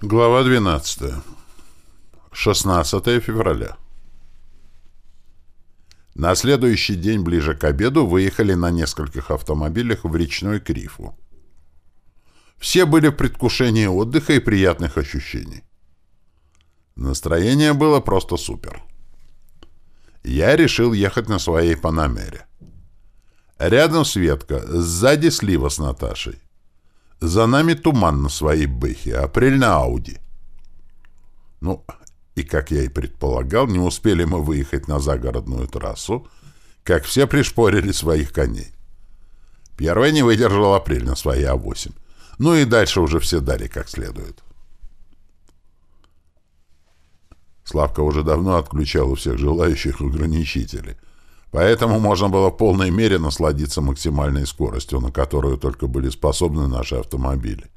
Глава 12. 16 февраля. На следующий день ближе к обеду выехали на нескольких автомобилях в речной Крифу. Все были в предвкушении отдыха и приятных ощущений. Настроение было просто супер. Я решил ехать на своей Панамере. Рядом Светка, сзади Слива с Наташей. За нами туман на своей Бэхе, апрель на Ауди. Ну, и, как я и предполагал, не успели мы выехать на загородную трассу, как все пришпорили своих коней. Первая не выдержал апрель на своей А8. Ну и дальше уже все дали как следует. Славка уже давно отключал у всех желающих ограничители — Поэтому можно было в полной мере насладиться максимальной скоростью, на которую только были способны наши автомобили.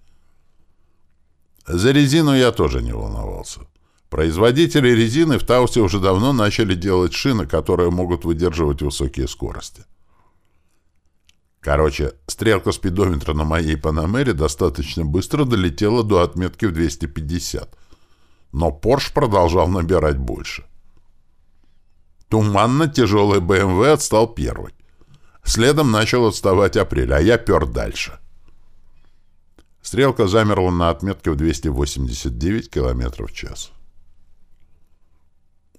За резину я тоже не волновался. Производители резины в Таусе уже давно начали делать шины, которые могут выдерживать высокие скорости. Короче, стрелка спидометра на моей Панамере достаточно быстро долетела до отметки в 250, но Порш продолжал набирать больше. Туманно-тяжелый БМВ отстал первый. Следом начал отставать апрель, а я пер дальше. Стрелка замерла на отметке в 289 км в час.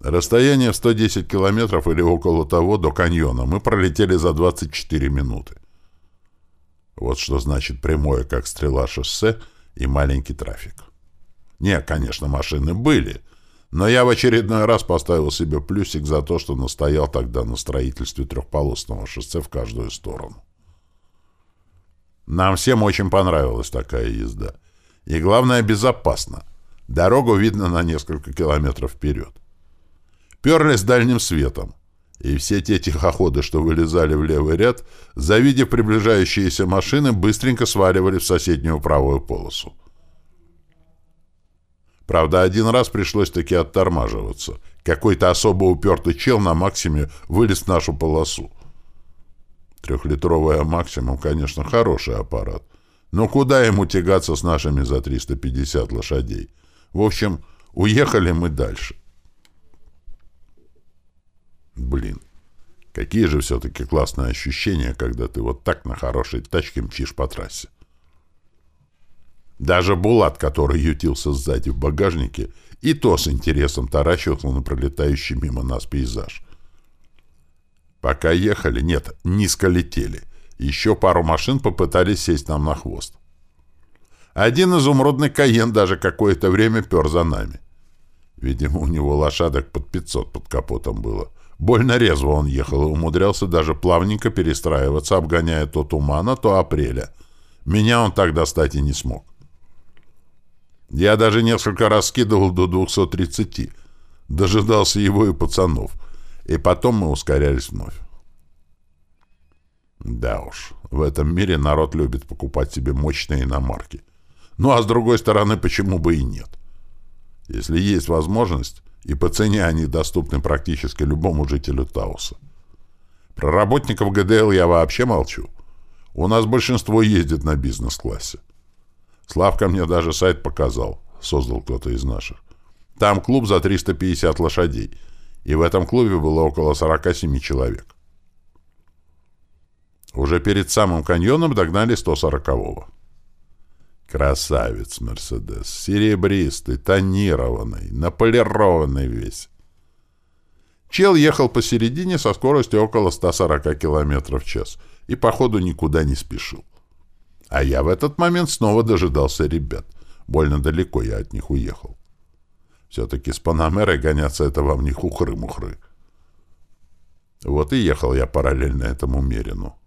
Расстояние в 110 километров или около того до каньона мы пролетели за 24 минуты. Вот что значит прямое, как стрела шоссе и маленький трафик. Не, конечно, машины были — но я в очередной раз поставил себе плюсик за то, что настоял тогда на строительстве трехполосного шоссе в каждую сторону. Нам всем очень понравилась такая езда. И главное, безопасно. Дорогу видно на несколько километров вперед. Перли с дальним светом. И все те тихоходы, что вылезали в левый ряд, завидев приближающиеся машины, быстренько сваливали в соседнюю правую полосу. Правда, один раз пришлось таки оттормаживаться. Какой-то особо упертый чел на максиме вылез в нашу полосу. Трехлитровая максимум, конечно, хороший аппарат. Но куда ему тягаться с нашими за 350 лошадей? В общем, уехали мы дальше. Блин, какие же все-таки классные ощущения, когда ты вот так на хорошей тачке мчишь по трассе. Даже Булат, который ютился сзади в багажнике, и то с интересом таращился на пролетающий мимо нас пейзаж. Пока ехали, нет, низко летели. Еще пару машин попытались сесть нам на хвост. Один изумрудный Каен даже какое-то время пер за нами. Видимо, у него лошадок под 500 под капотом было. Больно резво он ехал и умудрялся даже плавненько перестраиваться, обгоняя то тумана, то апреля. Меня он так достать и не смог. Я даже несколько раз скидывал до 230. Дожидался его и пацанов. И потом мы ускорялись вновь. Да уж, в этом мире народ любит покупать себе мощные иномарки. Ну а с другой стороны, почему бы и нет? Если есть возможность, и по цене они доступны практически любому жителю Тауса. Про работников ГДЛ я вообще молчу. У нас большинство ездит на бизнес-классе. Славка мне даже сайт показал, создал кто-то из наших. Там клуб за 350 лошадей, и в этом клубе было около 47 человек. Уже перед самым каньоном догнали 140-го. Красавец Мерседес, серебристый, тонированный, наполированный весь. Чел ехал посередине со скоростью около 140 км в час и, походу, никуда не спешил. А я в этот момент снова дожидался ребят. Больно далеко я от них уехал. Все-таки с Панамерой гоняться это вам не хухры-мухры. Вот и ехал я параллельно этому Мерину.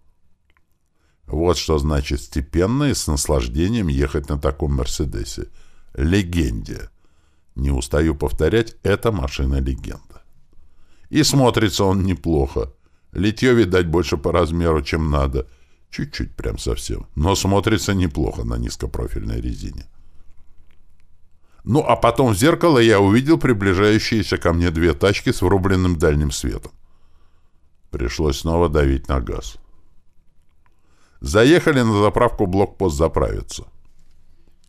Вот что значит степенно и с наслаждением ехать на таком Мерседесе. Легенде. Не устаю повторять, это машина-легенда. И смотрится он неплохо. Литье, видать, больше по размеру, чем надо. Чуть-чуть прям совсем. Но смотрится неплохо на низкопрофильной резине. Ну, а потом в зеркало я увидел приближающиеся ко мне две тачки с врубленным дальним светом. Пришлось снова давить на газ. Заехали на заправку блокпост заправиться.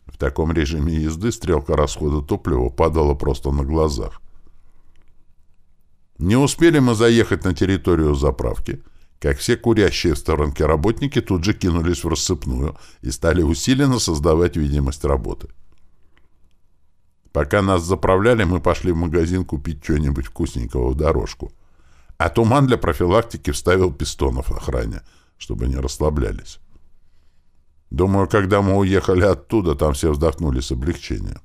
В таком режиме езды стрелка расхода топлива падала просто на глазах. Не успели мы заехать на территорию заправки, как все курящие в сторонке работники тут же кинулись в рассыпную и стали усиленно создавать видимость работы. Пока нас заправляли, мы пошли в магазин купить что-нибудь вкусненького в дорожку. А Туман для профилактики вставил пистонов охране, чтобы не расслаблялись. Думаю, когда мы уехали оттуда, там все вздохнули с облегчением.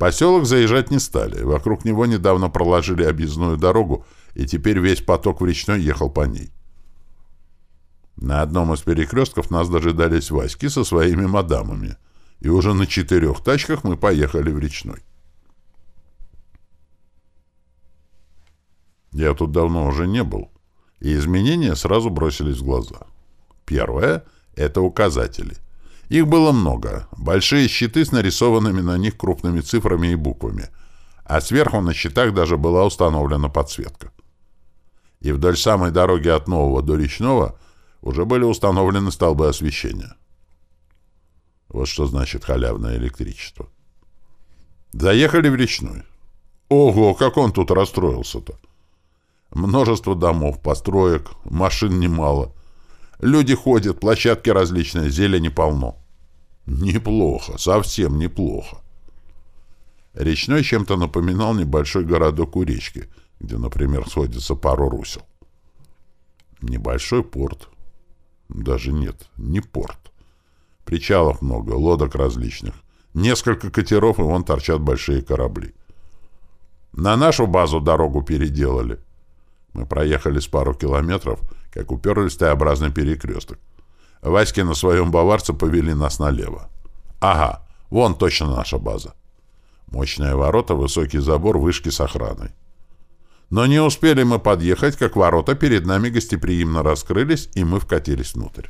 Поселок заезжать не стали. Вокруг него недавно проложили объездную дорогу, и теперь весь поток в речной ехал по ней. На одном из перекрестков нас дожидались Васьки со своими мадамами, и уже на четырех тачках мы поехали в речной. Я тут давно уже не был, и изменения сразу бросились в глаза. Первое — это указатели. Их было много. Большие щиты с нарисованными на них крупными цифрами и буквами. А сверху на щитах даже была установлена подсветка. И вдоль самой дороги от Нового до Речного уже были установлены столбы освещения. Вот что значит халявное электричество. Заехали в Речной. Ого, как он тут расстроился-то! Множество домов, построек, машин немало — Люди ходят, площадки различные, зелени полно. Неплохо, совсем неплохо. Речной чем-то напоминал небольшой городок у речки, где, например, сходится пару русел. Небольшой порт. Даже нет, не порт. Причалов много, лодок различных. Несколько катеров, и вон торчат большие корабли. На нашу базу дорогу переделали. Мы проехали с пару километров — как уперлись Т-образный перекресток. Васьки на своем баварце повели нас налево. Ага, вон точно наша база. Мощные ворота, высокий забор, вышки с охраной. Но не успели мы подъехать, как ворота перед нами гостеприимно раскрылись, и мы вкатились внутрь.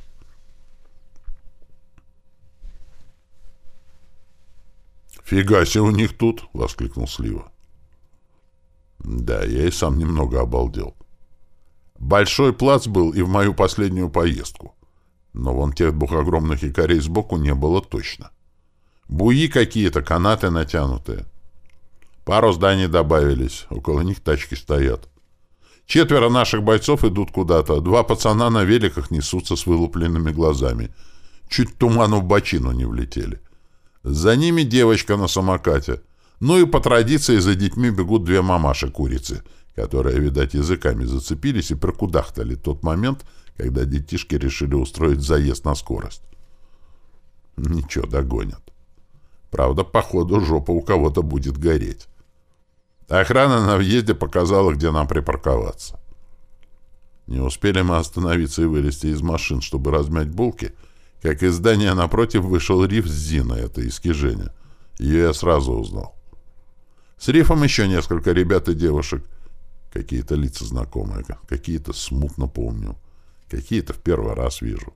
«Фига себе у них тут!» — воскликнул Слива. Да, я и сам немного обалдел. Большой плац был и в мою последнюю поездку. Но вон тех двух огромных якорей сбоку не было точно. Буи какие-то, канаты натянутые. Пару зданий добавились, около них тачки стоят. Четверо наших бойцов идут куда-то, два пацана на великах несутся с вылупленными глазами. Чуть туману в бочину не влетели. За ними девочка на самокате. Ну и по традиции за детьми бегут две мамаши-курицы — которые, видать, языками зацепились и прокудахтали тот момент, когда детишки решили устроить заезд на скорость. Ничего, догонят. Правда, походу, жопа у кого-то будет гореть. Охрана на въезде показала, где нам припарковаться. Не успели мы остановиться и вылезти из машин, чтобы размять булки, как из здания напротив вышел Риф с Зиной, это из Киженя. Ее я сразу узнал. С Рифом еще несколько ребят и девушек — Какие-то лица знакомые, какие-то смутно помню, какие-то в первый раз вижу.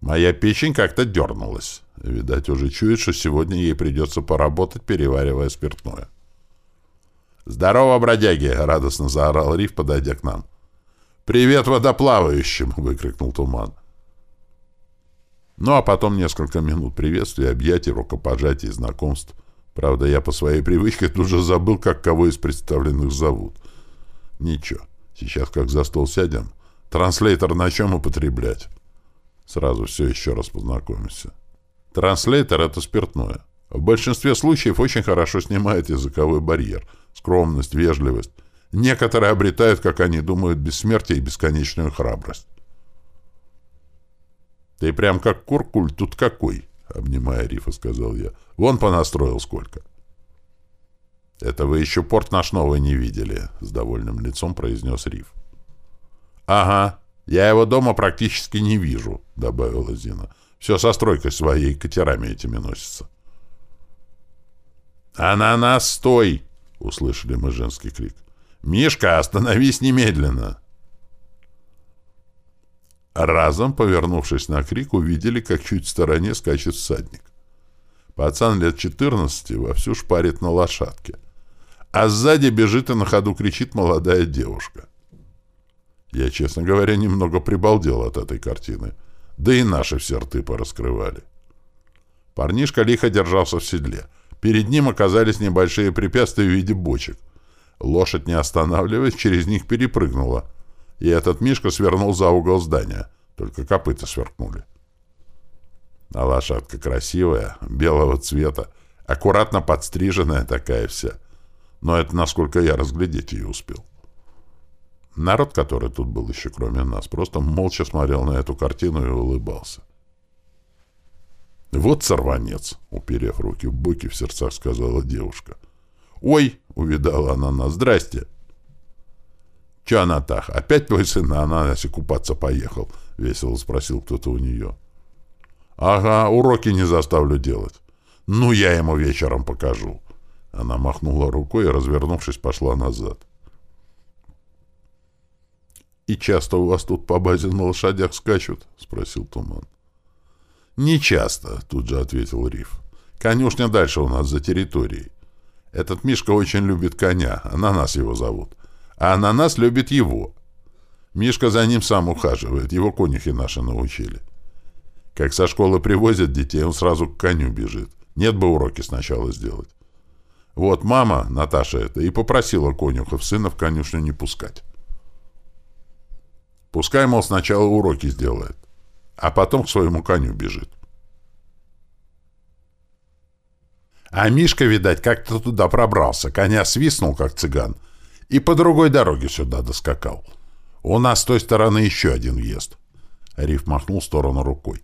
Моя печень как-то дернулась. Видать, уже чует, что сегодня ей придется поработать, переваривая спиртное. «Здорово, бродяги!» — радостно заорал Риф, подойдя к нам. «Привет водоплавающим!» — выкрикнул Туман. Ну, а потом несколько минут приветствия, объятий, рукопожатий, знакомств. Правда, я по своей привычке тут же забыл, как кого из представленных зовут — Ничего. Сейчас как за стол сядем. Транслейтер на чем употреблять? Сразу все еще раз познакомимся. Транслейтер — это спиртное. В большинстве случаев очень хорошо снимает языковой барьер, скромность, вежливость. Некоторые обретают, как они думают, бессмертие и бесконечную храбрость. «Ты прям как куркуль тут какой!» — обнимая Рифа, сказал я. «Вон понастроил сколько!» «Это вы еще порт наш новый не видели», — с довольным лицом произнес Риф. «Ага, я его дома практически не вижу», — добавила Зина. «Все со стройкой своей катерами этими носится». «Ананас, стой!» — услышали мы женский крик. «Мишка, остановись немедленно!» Разом, повернувшись на крик, увидели, как чуть в стороне скачет всадник. Пацан лет четырнадцати вовсю шпарит на лошадке — а сзади бежит и на ходу кричит молодая девушка. Я, честно говоря, немного прибалдел от этой картины. Да и наши все рты пораскрывали. Парнишка лихо держался в седле. Перед ним оказались небольшие препятствия в виде бочек. Лошадь, не останавливаясь, через них перепрыгнула. И этот Мишка свернул за угол здания. Только копыта сверкнули. А лошадка красивая, белого цвета, аккуратно подстриженная такая вся. Но это насколько я разглядеть ее успел. Народ, который тут был еще кроме нас, просто молча смотрел на эту картину и улыбался. «Вот сорванец!» — уперев руки в боки, в сердцах сказала девушка. «Ой!» — увидала она нас. «Здрасте!» «Че, Анатах, опять твой сын на ананасе купаться поехал?» — весело спросил кто-то у нее. «Ага, уроки не заставлю делать. Ну, я ему вечером покажу». Она махнула рукой и, развернувшись, пошла назад. «И часто у вас тут по базе на лошадях скачут?» — спросил Туман. «Не часто», — тут же ответил Риф. «Конюшня дальше у нас за территорией. Этот Мишка очень любит коня, ананас его зовут. А ананас любит его. Мишка за ним сам ухаживает, его конюхи наши научили. Как со школы привозят детей, он сразу к коню бежит. Нет бы уроки сначала сделать. Вот мама, Наташа это, и попросила конюхов сына в конюшню не пускать. Пускай, мол, сначала уроки сделает, а потом к своему коню бежит. А Мишка, видать, как-то туда пробрался, коня свистнул, как цыган, и по другой дороге сюда доскакал. У нас с той стороны еще один въезд. Риф махнул в сторону рукой.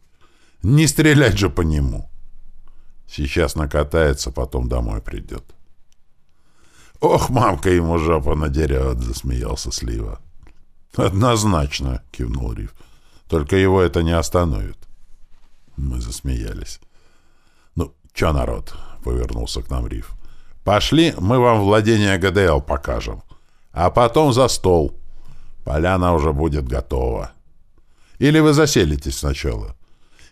Не стрелять же по нему. Сейчас накатается, потом домой придет. Ох, мамка ему жопу надерет, засмеялся Слива. Однозначно, кивнул Риф. Только его это не остановит. Мы засмеялись. Ну, чё, народ, повернулся к нам Риф. Пошли, мы вам владение ГДЛ покажем. А потом за стол. Поляна уже будет готова. Или вы заселитесь сначала?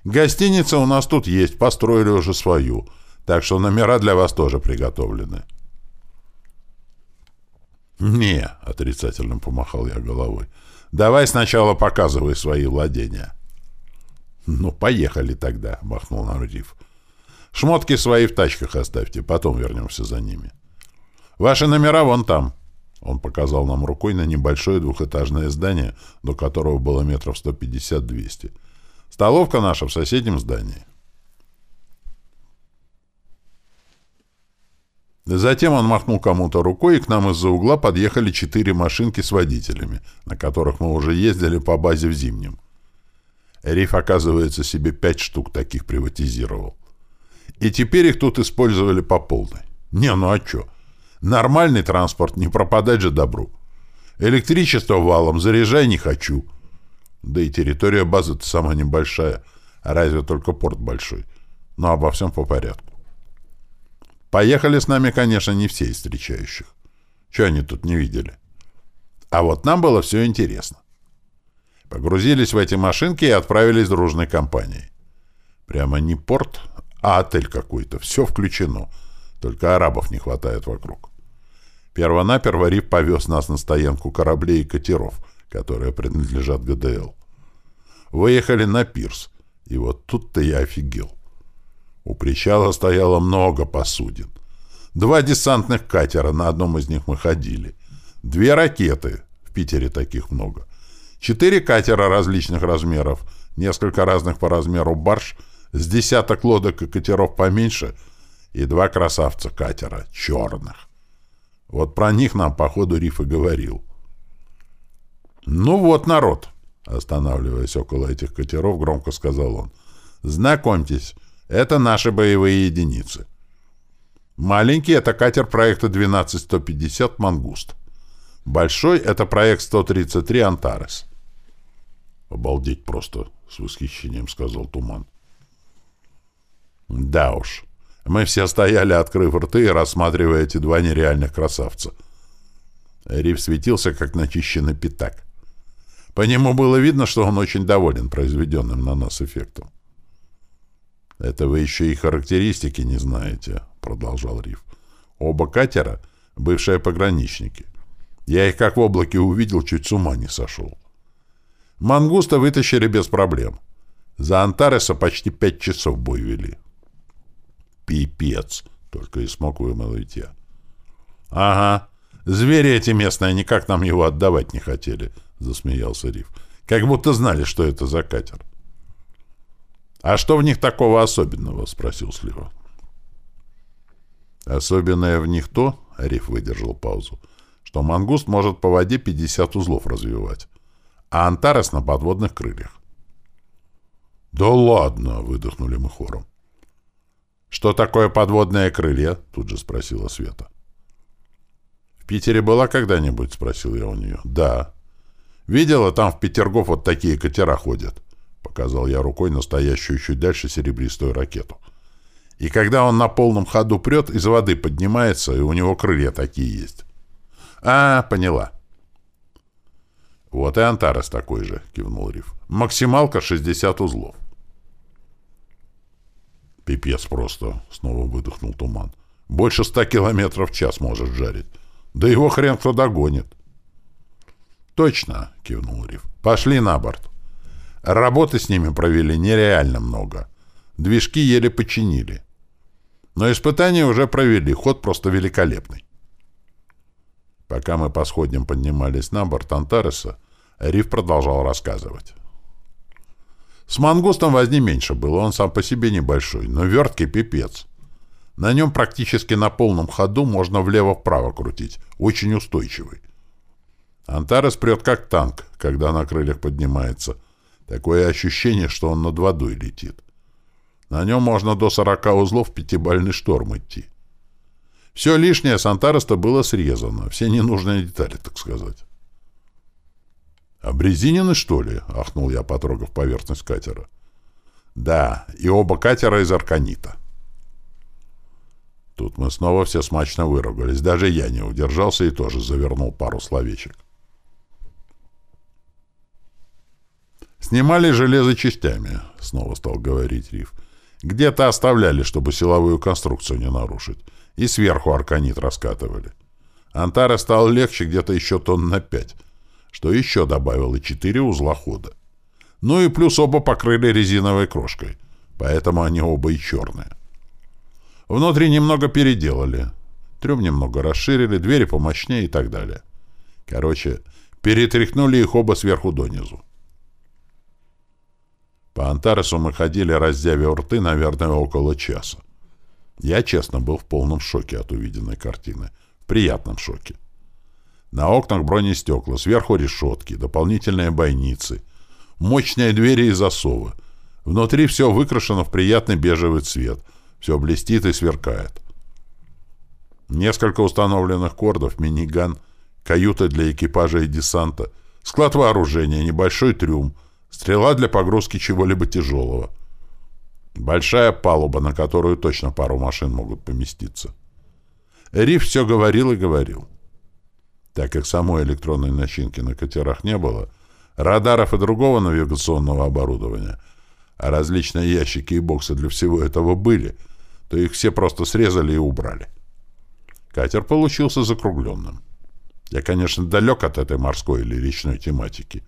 Гостиница у нас тут есть, построили уже свою, так что номера для вас тоже приготовлены. «Не», — отрицательно помахал я головой, — «давай сначала показывай свои владения». «Ну, поехали тогда», — махнул нам. «Шмотки свои в тачках оставьте, потом вернемся за ними». «Ваши номера вон там». Он показал нам рукой на небольшое двухэтажное здание, до которого было метров 150-200. Столовка наша в соседнем здании. Затем он махнул кому-то рукой, и к нам из-за угла подъехали четыре машинки с водителями, на которых мы уже ездили по базе в Зимнем. Риф, оказывается, себе пять штук таких приватизировал. И теперь их тут использовали по полной. Не, ну а чё? Нормальный транспорт, не пропадать же добру. Электричество валом, заряжай не хочу. Да и территория базы-то сама небольшая, а разве только порт большой. Но обо всем по порядку. Поехали с нами, конечно, не все из встречающих. Что они тут не видели? А вот нам было все интересно. Погрузились в эти машинки и отправились дружной компанией. Прямо не порт, а отель какой-то. Все включено. Только арабов не хватает вокруг. Первонаперво Рип повез нас на стоянку кораблей и катеров — которые принадлежат ГДЛ. Выехали на пирс, и вот тут-то я офигел. У причала стояло много посудин. Два десантных катера, на одном из них мы ходили. Две ракеты, в Питере таких много. Четыре катера различных размеров, несколько разных по размеру барж, с десяток лодок и катеров поменьше и два красавца катера, черных. Вот про них нам, походу, Риф и говорил. «Ну вот, народ!» Останавливаясь около этих катеров, громко сказал он. «Знакомьтесь, это наши боевые единицы. Маленький — это катер проекта 12150 «Мангуст». Большой — это проект 133 «Антарес». «Обалдеть просто!» — с восхищением сказал Туман. «Да уж. Мы все стояли, открыв рты рассматривая эти два нереальных красавца». Риф светился, как начищенный пятак. По нему было видно, что он очень доволен произведенным на нас эффектом. «Это вы еще и характеристики не знаете», — продолжал Риф. «Оба катера — бывшие пограничники. Я их как в облаке увидел, чуть с ума не сошел. Мангуста вытащили без проблем. За Антареса почти пять часов бой вели. Пипец, только и смог вымолвить я. Ага, звери эти местные никак нам его отдавать не хотели, засмеялся Риф. Как будто знали, что это за катер. «А что в них такого особенного?» — спросил Слива. «Особенное в них то, — Риф выдержал паузу, — что мангуст может по воде 50 узлов развивать, а антарес на подводных крыльях». «Да ладно!» — выдохнули мы хором. «Что такое подводные крылья?» — тут же спросила Света. «В Питере была когда-нибудь?» — спросил я у нее. «Да». «Видела, там в Петергоф вот такие катера ходят?» — показал я рукой настоящую чуть дальше серебристую ракету. «И когда он на полном ходу прет, из воды поднимается, и у него крылья такие есть». «А, поняла». «Вот и Антарес такой же», — кивнул Риф. «Максималка 60 узлов». «Пипец просто», — снова выдохнул туман. «Больше ста километров в час может жарить. Да его хрен кто догонит». «Точно», — кивнул Риф. «Пошли на борт». Работы с ними провели нереально много. Движки еле починили. Но испытания уже провели, ход просто великолепный. Пока мы по сходням поднимались на борт Антареса, Риф продолжал рассказывать. С мангустом возни меньше было, он сам по себе небольшой, но верткий пипец. На нем практически на полном ходу можно влево-вправо крутить, очень устойчивый. Антарес прет как танк, когда на крыльях поднимается. Такое ощущение, что он над водой летит. На нем можно до 40 узлов пятибальный шторм идти. Все лишнее с Антареста было срезано, все ненужные детали, так сказать. «Обрезинены, что ли?» — ахнул я, потрогав поверхность катера. «Да, и оба катера из арканита». Тут мы снова все смачно выругались. Даже я не удержался и тоже завернул пару словечек. «Снимали железо частями», — снова стал говорить Риф. «Где-то оставляли, чтобы силовую конструкцию не нарушить. И сверху арканит раскатывали. Антара стал легче где-то еще тонн на пять что еще добавило четыре узла хода. Ну и плюс оба покрыли резиновой крошкой, поэтому они оба и черные. Внутри немного переделали. Трюм немного расширили, двери помощнее и так далее. Короче, перетряхнули их оба сверху донизу. По Антаресу мы ходили, раздявив рты, наверное, около часа. Я, честно, был в полном шоке от увиденной картины. В приятном шоке. На окнах бронестекла, сверху решетки, дополнительные бойницы, мощные двери и засовы. Внутри все выкрашено в приятный бежевый цвет. Все блестит и сверкает. Несколько установленных кордов, миниган, каюта для экипажа и десанта, склад вооружения, небольшой трюм, стрела для погрузки чего-либо тяжелого. Большая палуба, на которую точно пару машин могут поместиться. Риф все говорил и говорил. Так как самой электронной начинки на катерах не было, радаров и другого навигационного оборудования, а различные ящики и боксы для всего этого были, то их все просто срезали и убрали. Катер получился закругленным. Я, конечно, далек от этой морской или речной тематики,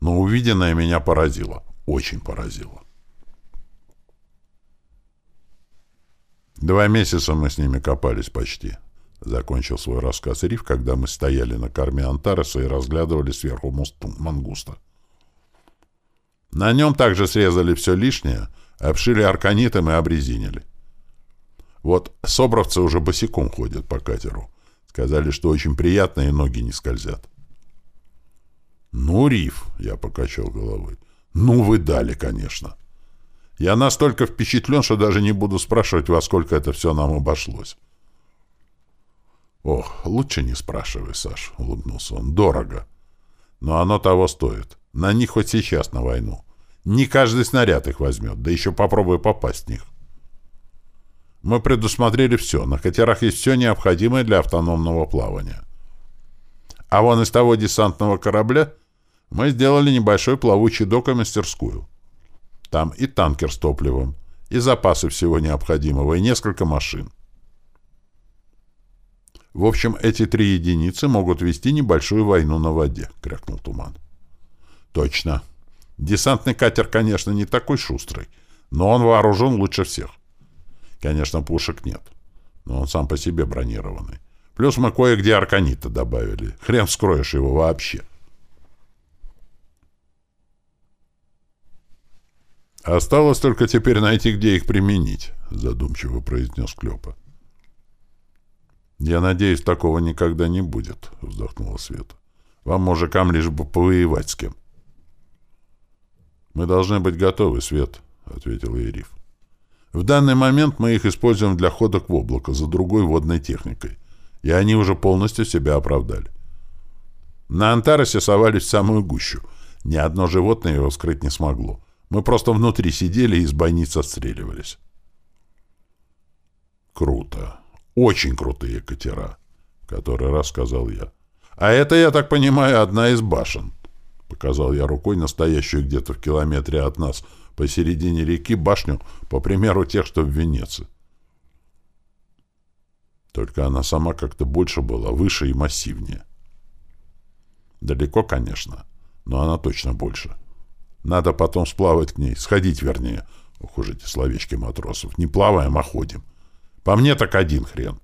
но увиденное меня поразило, очень поразило. Два месяца мы с ними копались почти. — закончил свой рассказ Риф, когда мы стояли на корме Антареса и разглядывали сверху мост мангуста. На нем также срезали все лишнее, обшили арканитом и обрезинили. Вот собровцы уже босиком ходят по катеру. Сказали, что очень приятно и ноги не скользят. «Ну, Риф», — я покачал головой, — «ну вы дали, конечно. Я настолько впечатлен, что даже не буду спрашивать, во сколько это все нам обошлось». «Ох, лучше не спрашивай, Саш», — улыбнулся он. «Дорого. Но оно того стоит. На них хоть сейчас на войну. Не каждый снаряд их возьмет, да еще попробуй попасть в них. Мы предусмотрели все. На катерах есть все необходимое для автономного плавания. А вон из того десантного корабля мы сделали небольшой плавучий док и мастерскую. Там и танкер с топливом, и запасы всего необходимого, и несколько машин. В общем, эти три единицы могут вести небольшую войну на воде, — крякнул Туман. Точно. Десантный катер, конечно, не такой шустрый, но он вооружен лучше всех. Конечно, пушек нет, но он сам по себе бронированный. Плюс мы кое-где арканита добавили. Хрен вскроешь его вообще. «Осталось только теперь найти, где их применить», — задумчиво произнес Клёпа. «Я надеюсь, такого никогда не будет», — вздохнула Света. «Вам, мужикам, лишь бы повоевать с кем». «Мы должны быть готовы, Свет», — ответил Ириф. «В данный момент мы их используем для ходок в облако за другой водной техникой, и они уже полностью себя оправдали. На Антаросе совались в самую гущу. Ни одно животное его скрыть не смогло. Мы просто внутри сидели и из бойниц отстреливались». «Круто. Очень крутые катера», — который раз сказал я. «А это, я так понимаю, одна из башен». Показал я рукой настоящую где-то в километре от нас, посередине реки, башню, по примеру тех, что в Венеции. Только она сама как-то больше была, выше и массивнее. Далеко, конечно, но она точно больше. Надо потом сплавать к ней, сходить вернее. Ух уж эти словечки матросов. Не плаваем, а ходим. По мне так один хрен.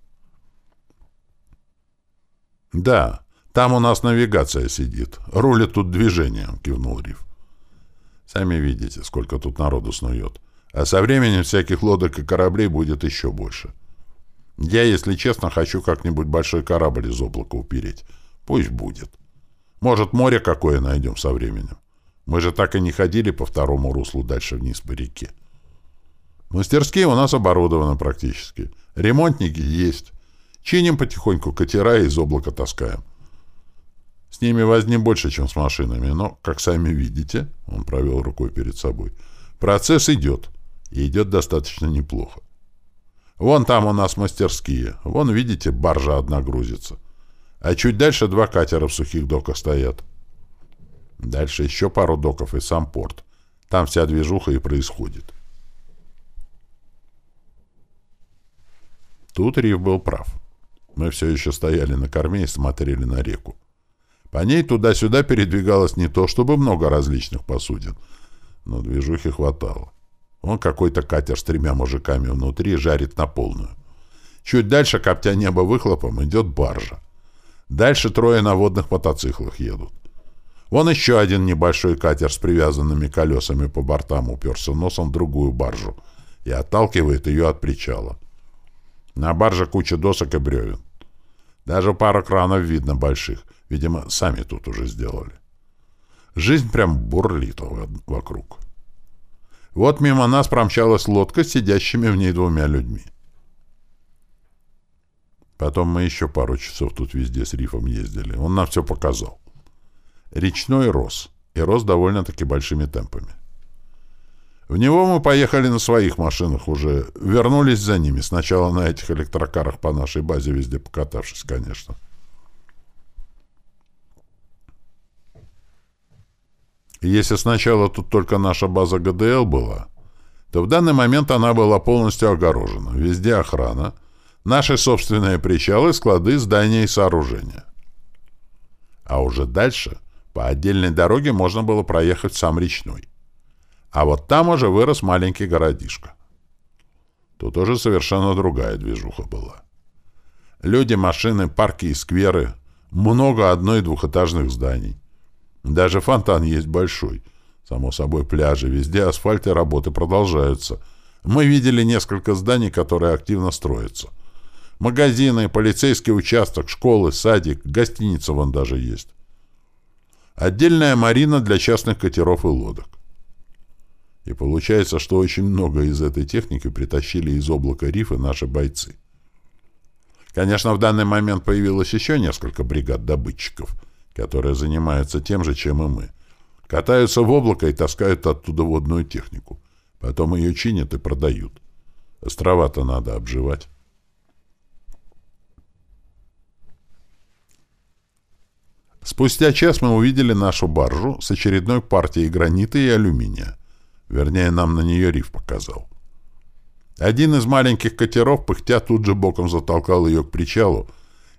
Да, там у нас навигация сидит. Рулит тут движением, кивнул Риф. Сами видите, сколько тут народу снует. А со временем всяких лодок и кораблей будет еще больше. Я, если честно, хочу как-нибудь большой корабль из облака упереть. Пусть будет. Может, море какое найдем со временем. Мы же так и не ходили по второму руслу дальше вниз по реке. Мастерские у нас оборудованы практически. Ремонтники есть. Чиним потихоньку катера и из облака таскаем. С ними возни больше, чем с машинами, но, как сами видите, он провел рукой перед собой, процесс идет, и идет достаточно неплохо. Вон там у нас мастерские, вон, видите, баржа одна грузится. А чуть дальше два катера в сухих доках стоят. Дальше еще пару доков и сам порт. Там вся движуха и происходит. Тут Рив был прав. Мы все еще стояли на корме и смотрели на реку. По ней туда-сюда передвигалось не то, чтобы много различных посудин, но движухи хватало. Он какой-то катер с тремя мужиками внутри жарит на полную. Чуть дальше, коптя небо выхлопом, идет баржа. Дальше трое на водных мотоциклах едут. Вон еще один небольшой катер с привязанными колесами по бортам уперся носом в другую баржу и отталкивает ее от причала. На барже куча досок и бревен. Даже пара кранов видно больших. Видимо, сами тут уже сделали. Жизнь прям бурлит вокруг. Вот мимо нас промчалась лодка с сидящими в ней двумя людьми. Потом мы еще пару часов тут везде с рифом ездили. Он нам все показал. Речной рос. И рос довольно-таки большими темпами. В него мы поехали на своих машинах уже. Вернулись за ними. Сначала на этих электрокарах по нашей базе везде покатавшись, конечно. Если сначала тут только наша база ГДЛ была, то в данный момент она была полностью огорожена. Везде охрана, наши собственные причалы, склады, здания и сооружения. А уже дальше по отдельной дороге можно было проехать сам речной. А вот там уже вырос маленький городишко. Тут уже совершенно другая движуха была. Люди, машины, парки и скверы, много одно- и двухэтажных зданий. Даже фонтан есть большой. Само собой, пляжи, везде асфальт и работы продолжаются. Мы видели несколько зданий, которые активно строятся. Магазины, полицейский участок, школы, садик, гостиница вон даже есть. Отдельная марина для частных катеров и лодок. И получается, что очень много из этой техники притащили из облака рифа наши бойцы. Конечно, в данный момент появилось еще несколько бригад добытчиков — которые занимаются тем же, чем и мы. Катаются в облако и таскают оттуда водную технику. Потом ее чинят и продают. Острова-то надо обживать. Спустя час мы увидели нашу баржу с очередной партией гранита и алюминия. Вернее, нам на нее риф показал. Один из маленьких катеров, пыхтя, тут же боком затолкал ее к причалу,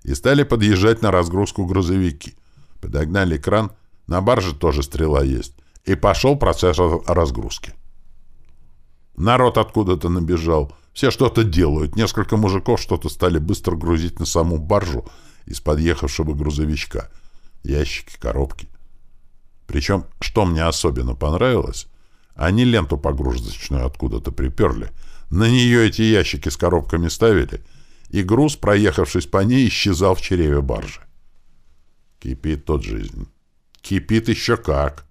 и стали подъезжать на разгрузку грузовики — Подогнали кран, на барже тоже стрела есть. И пошел процесс разгрузки. Народ откуда-то набежал. Все что-то делают. Несколько мужиков что-то стали быстро грузить на саму баржу из подъехавшего грузовичка. Ящики, коробки. Причем, что мне особенно понравилось, они ленту погрузочную откуда-то приперли. На нее эти ящики с коробками ставили, и груз, проехавшись по ней, исчезал в чреве баржи. Кипит тот жизнь. Кипит еще как.